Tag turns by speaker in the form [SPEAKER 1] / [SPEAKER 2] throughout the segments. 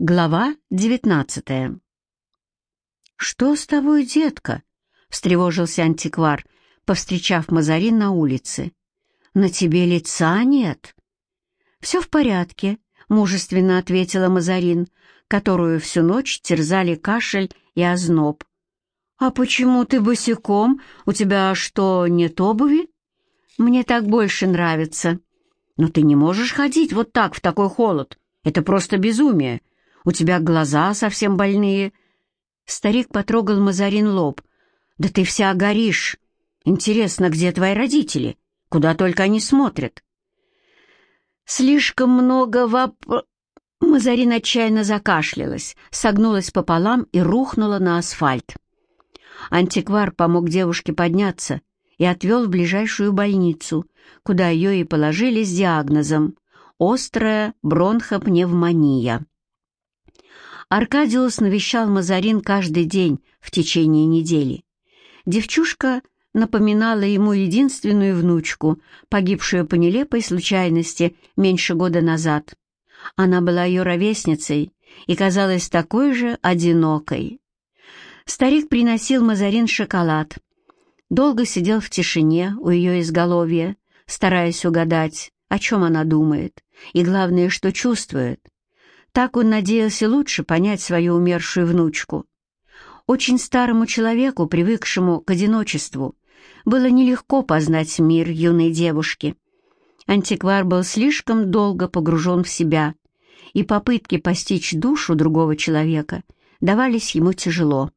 [SPEAKER 1] Глава девятнадцатая. «Что с тобой, детка?» — встревожился антиквар, повстречав Мазарин на улице. «На тебе лица нет?» «Все в порядке», — мужественно ответила Мазарин, которую всю ночь терзали кашель и озноб. «А почему ты босиком? У тебя что, нет обуви?» «Мне так больше нравится». «Но ты не можешь ходить вот так в такой холод. Это просто безумие. У тебя глаза совсем больные». Старик потрогал Мазарин лоб. «Да ты вся горишь. Интересно, где твои родители? Куда только они смотрят?» «Слишком много воп...» Мазарин отчаянно закашлялась, согнулась пополам и рухнула на асфальт. Антиквар помог девушке подняться и отвел в ближайшую больницу, куда ее и положили с диагнозом «острая бронхопневмония». Аркадиус навещал Мазарин каждый день в течение недели. Девчушка напоминала ему единственную внучку, погибшую по нелепой случайности меньше года назад. Она была ее ровесницей и казалась такой же одинокой. Старик приносил Мазарин шоколад. Долго сидел в тишине у ее изголовья, стараясь угадать, о чем она думает, и главное, что чувствует. Так он надеялся лучше понять свою умершую внучку. Очень старому человеку, привыкшему к одиночеству, было нелегко познать мир юной девушки. Антиквар был слишком долго погружен в себя, и попытки постичь душу другого человека давались ему тяжело.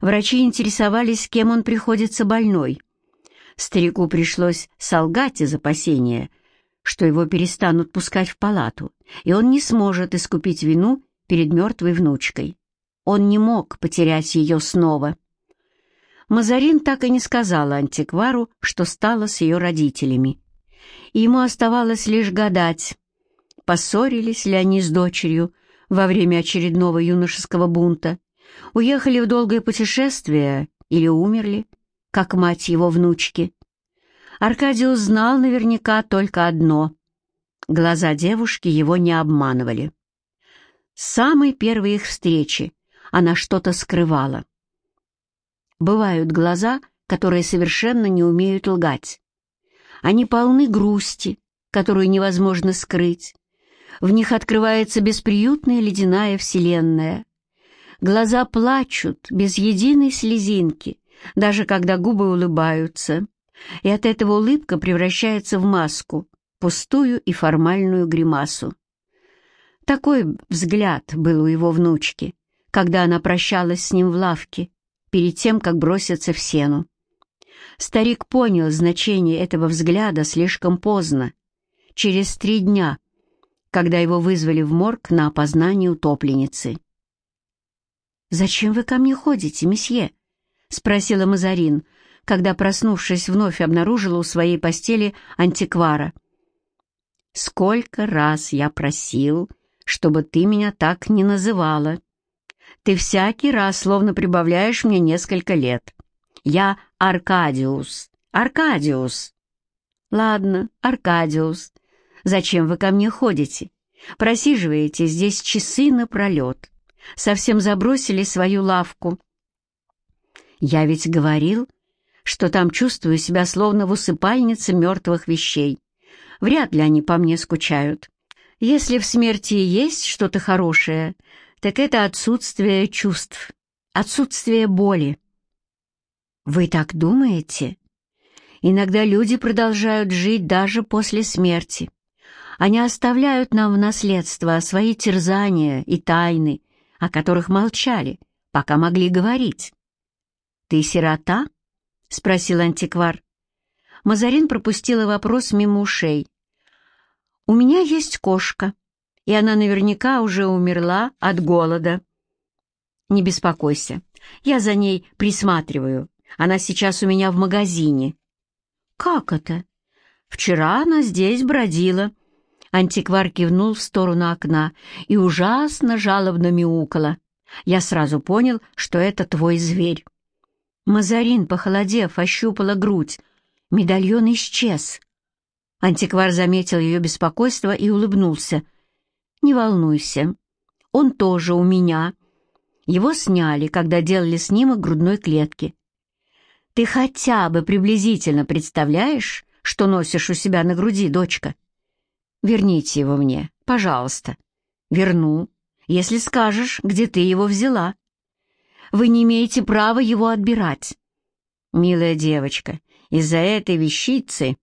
[SPEAKER 1] Врачи интересовались, кем он приходится больной. Старику пришлось солгать из опасения, что его перестанут пускать в палату, и он не сможет искупить вину перед мертвой внучкой. Он не мог потерять ее снова. Мазарин так и не сказала антиквару, что стало с ее родителями. И ему оставалось лишь гадать, поссорились ли они с дочерью во время очередного юношеского бунта, уехали в долгое путешествие или умерли, как мать его внучки. Аркадий узнал наверняка только одно. Глаза девушки его не обманывали. С самой первой их встречи она что-то скрывала. Бывают глаза, которые совершенно не умеют лгать. Они полны грусти, которую невозможно скрыть. В них открывается бесприютная ледяная вселенная. Глаза плачут без единой слезинки, даже когда губы улыбаются и от этого улыбка превращается в маску, пустую и формальную гримасу. Такой взгляд был у его внучки, когда она прощалась с ним в лавке, перед тем, как броситься в сену. Старик понял значение этого взгляда слишком поздно, через три дня, когда его вызвали в морг на опознание утопленницы. «Зачем вы ко мне ходите, месье?» — спросила Мазарин, когда, проснувшись, вновь обнаружила у своей постели антиквара. «Сколько раз я просил, чтобы ты меня так не называла. Ты всякий раз словно прибавляешь мне несколько лет. Я Аркадиус, Аркадиус». «Ладно, Аркадиус, зачем вы ко мне ходите? Просиживаете здесь часы напролет. Совсем забросили свою лавку». «Я ведь говорил, что там чувствую себя словно в усыпальнице мертвых вещей. Вряд ли они по мне скучают. Если в смерти есть что-то хорошее, так это отсутствие чувств, отсутствие боли. Вы так думаете? Иногда люди продолжают жить даже после смерти. Они оставляют нам в наследство свои терзания и тайны, о которых молчали, пока могли говорить. Ты сирота? — спросил антиквар. Мазарин пропустила вопрос мимо ушей. «У меня есть кошка, и она наверняка уже умерла от голода». «Не беспокойся, я за ней присматриваю. Она сейчас у меня в магазине». «Как это?» «Вчера она здесь бродила». Антиквар кивнул в сторону окна и ужасно жалобно мяукала. Я сразу понял, что это твой зверь. Мазарин, похолодев, ощупала грудь. Медальон исчез. Антиквар заметил ее беспокойство и улыбнулся. «Не волнуйся. Он тоже у меня. Его сняли, когда делали снимок грудной клетки. Ты хотя бы приблизительно представляешь, что носишь у себя на груди, дочка? Верните его мне, пожалуйста. Верну, если скажешь, где ты его взяла. Вы не имеете права его отбирать. Милая девочка, из-за этой вещицы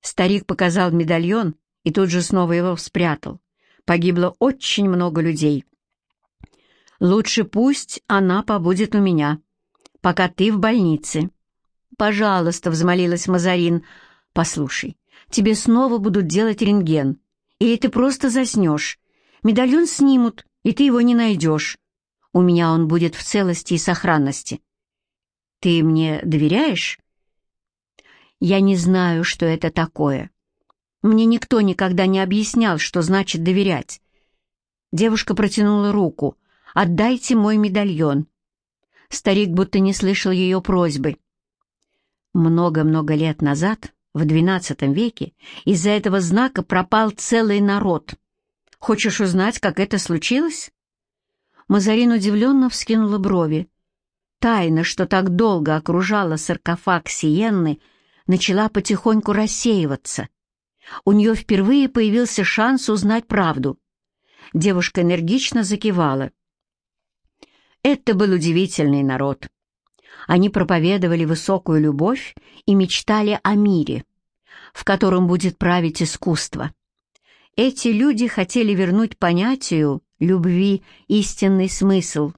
[SPEAKER 1] старик показал медальон и тут же снова его спрятал. Погибло очень много людей. Лучше пусть она побудет у меня, пока ты в больнице. «Пожалуйста», — взмолилась Мазарин, — «послушай, тебе снова будут делать рентген, или ты просто заснешь. Медальон снимут, и ты его не найдешь. У меня он будет в целости и сохранности. Ты мне доверяешь?» «Я не знаю, что это такое. Мне никто никогда не объяснял, что значит доверять». Девушка протянула руку. «Отдайте мой медальон». Старик будто не слышал ее просьбы. Много-много лет назад, в XII веке, из-за этого знака пропал целый народ. Хочешь узнать, как это случилось? Мазарин удивленно вскинула брови. Тайна, что так долго окружала саркофаг Сиенны, начала потихоньку рассеиваться. У нее впервые появился шанс узнать правду. Девушка энергично закивала. Это был удивительный народ. Они проповедовали высокую любовь и мечтали о мире, в котором будет править искусство. Эти люди хотели вернуть понятию любви истинный смысл.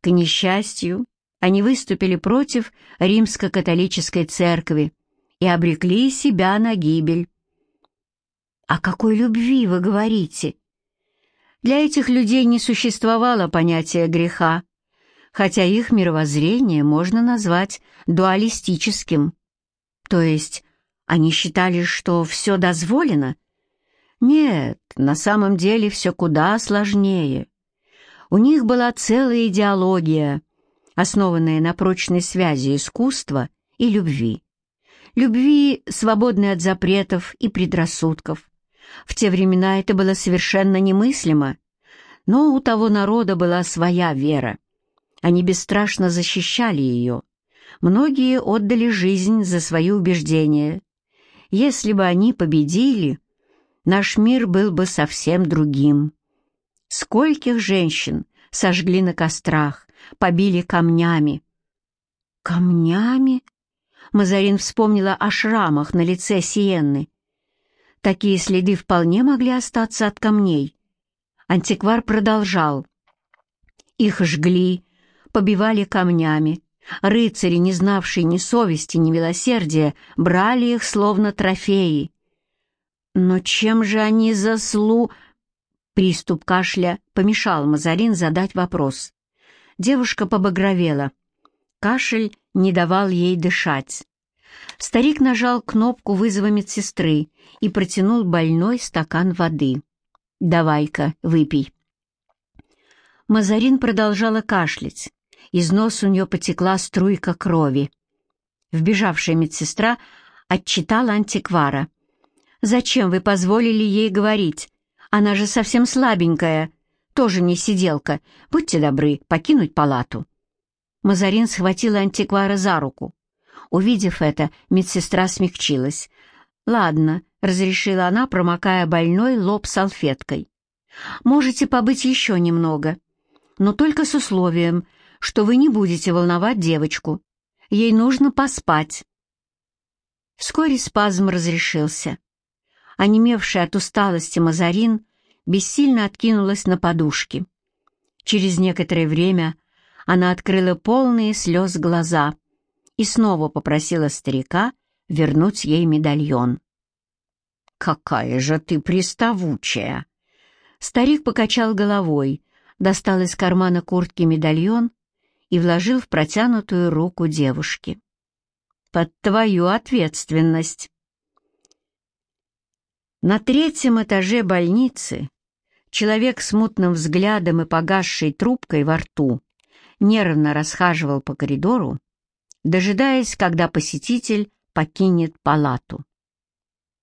[SPEAKER 1] К несчастью, они выступили против римско-католической церкви и обрекли себя на гибель. «О какой любви вы говорите?» Для этих людей не существовало понятия греха, хотя их мировоззрение можно назвать дуалистическим. То есть они считали, что все дозволено? Нет, на самом деле все куда сложнее. У них была целая идеология, основанная на прочной связи искусства и любви. Любви, свободной от запретов и предрассудков. В те времена это было совершенно немыслимо, но у того народа была своя вера — они бесстрашно защищали ее. Многие отдали жизнь за свои убеждения. Если бы они победили, наш мир был бы совсем другим. Скольких женщин сожгли на кострах, побили камнями. Камнями? Мазарин вспомнила о шрамах на лице Сиенны. Такие следы вполне могли остаться от камней. Антиквар продолжал. Их жгли, побивали камнями. Рыцари, не знавшие ни совести, ни милосердия, брали их словно трофеи. Но чем же они заслу... Приступ кашля помешал Мазарин задать вопрос. Девушка побагровела. Кашель не давал ей дышать. Старик нажал кнопку вызова медсестры и протянул больной стакан воды. «Давай-ка, выпей». Мазарин продолжала кашлять. Из носа у нее потекла струйка крови. Вбежавшая медсестра отчитала антиквара. «Зачем вы позволили ей говорить? Она же совсем слабенькая, тоже не сиделка. Будьте добры, покинуть палату». Мазарин схватила антиквара за руку. Увидев это, медсестра смягчилась. «Ладно», — разрешила она, промокая больной лоб салфеткой. «Можете побыть еще немного, но только с условием, что вы не будете волновать девочку. Ей нужно поспать. Вскоре спазм разрешился. Онемевшая от усталости Мазарин бессильно откинулась на подушки. Через некоторое время она открыла полные слез глаза и снова попросила старика вернуть ей медальон. «Какая же ты приставучая!» Старик покачал головой, достал из кармана куртки медальон и вложил в протянутую руку девушки. «Под твою ответственность!» На третьем этаже больницы человек с мутным взглядом и погасшей трубкой во рту нервно расхаживал по коридору, дожидаясь, когда посетитель покинет палату.